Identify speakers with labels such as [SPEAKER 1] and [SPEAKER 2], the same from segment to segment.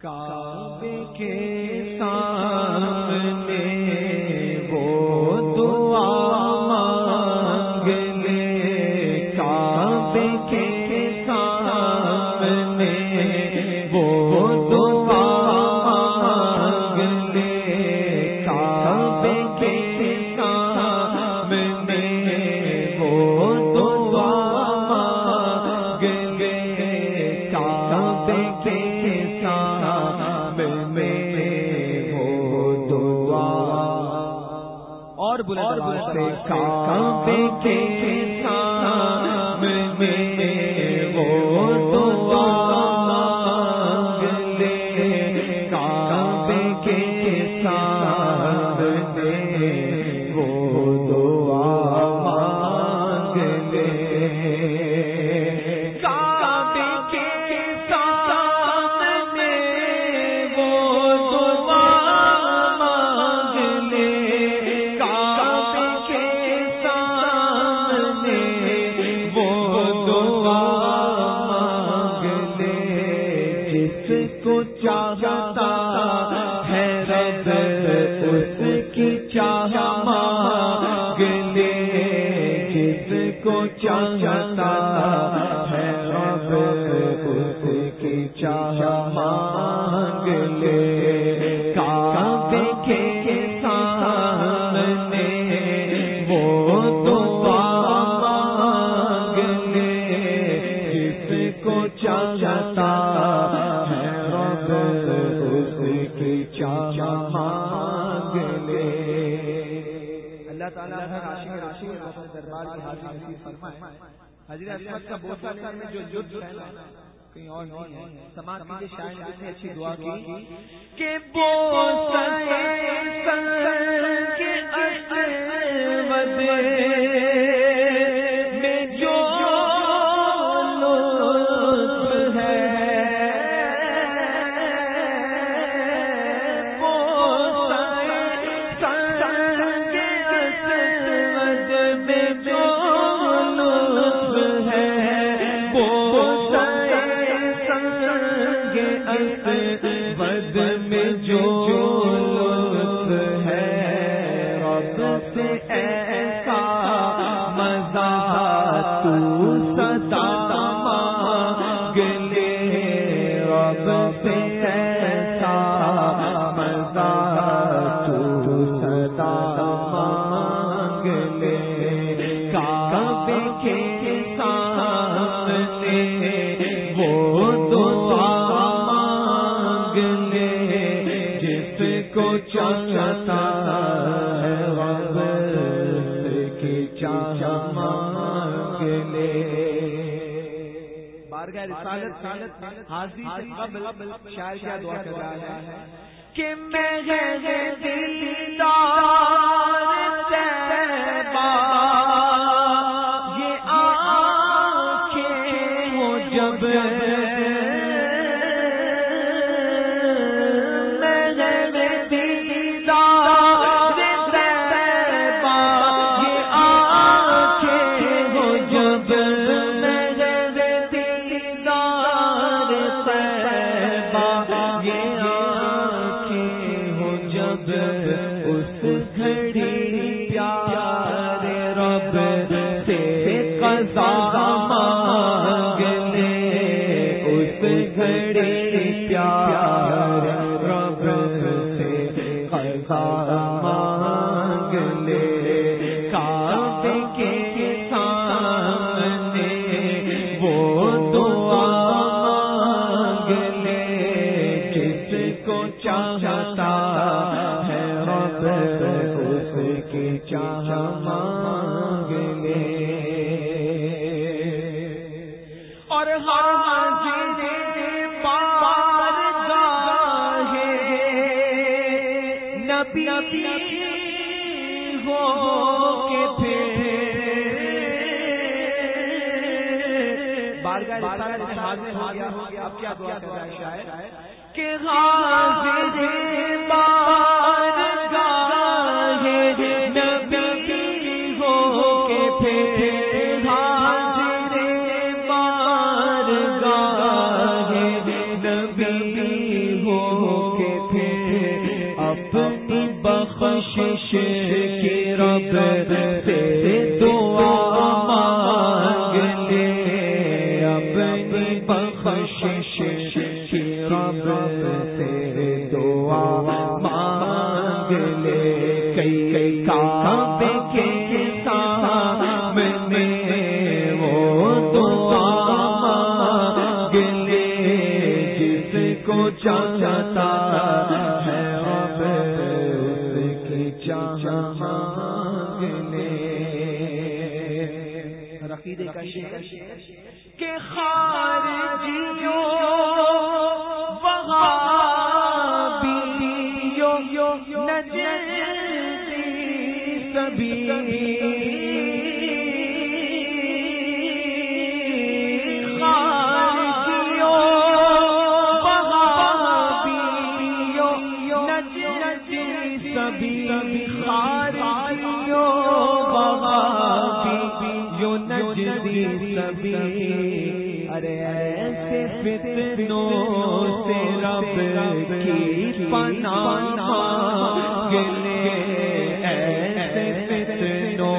[SPEAKER 1] کعبے کے سامنے وہ دعا
[SPEAKER 2] اور بلند آواز سے
[SPEAKER 1] کے جس کو چاہتا ہے رب، اس کی چاہ مانگ لے۔ کعبے کے سامنے وہ دعا مانگ لے۔ جس کو چاہتا ہے
[SPEAKER 2] حضرت عصمت کا بوسہ لینے میں جو جد ہے نا کہیں اور نہیں ہے۔ سماعت کیجیے شاعر نے اتنی اچھی دعا کی
[SPEAKER 1] کہ کے بد میں جو چاہتا ہے رب کی چاہ مانگ لے
[SPEAKER 2] بارگاہ رسالت حاضری سے قبل شاعر کیا دعا کر رہا ہے
[SPEAKER 1] کہ میں دلدار تیبا سے قضا مانگ لے اس گھڑی پیار اور حاضر پار گاہے نبی ہو کے پھر۔
[SPEAKER 2] بارگاہ رسالت سے حاضر ہو گیا۔ اب کیا دعا کر رہا ہے شاعر؟
[SPEAKER 1] کہ حاضر حاضر نبی ہو کے پھر اپنی بخشش کی رب سے دعا مانگ لے اپنی بخشش کی رب سے دعا مانگ لے کئی
[SPEAKER 2] کا شعر
[SPEAKER 1] کہ خارجیوں وہابیوں نجسی سبھی۔ نجسی ارے ایسے فتنوں سے رب کی پناہ مانگ ایسے فتنوں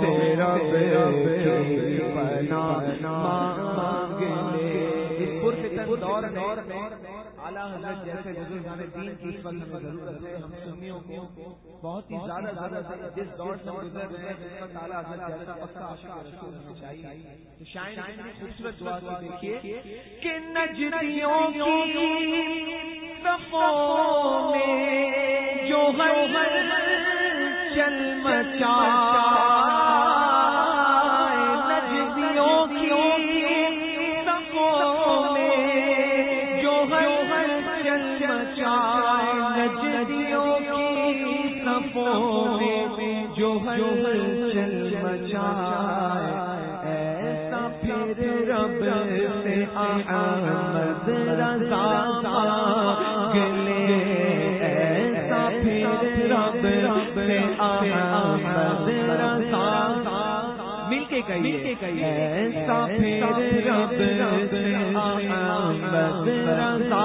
[SPEAKER 1] سے رب کی پناہ مانگ لے
[SPEAKER 2] فتن پرفتن دور دور اعلیٰ حضرت جیسے بزرگان دین کی اس وقت ہمیں ضرورت ہے، ہم سنیوں کو بہت ہی زیادہ ضرورت ہے جس دور سے گزر رہے ہیں، اس وقت اعلیٰ حضرت جیسا پکا عاشق رسول ہونا چاہیے۔ تو نے خوبصورت دعا دیکھیے
[SPEAKER 1] کہ نجدیوں کی صفوں میں جو ہر چل مچا جو ہر چل مچا ایسا پھر رب سے احمد رضا مانگ لے ایسا پھر رب سے احمد رضا مل کے کہیے ایسا پھر رب سے احمد رضا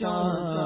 [SPEAKER 1] چاہتا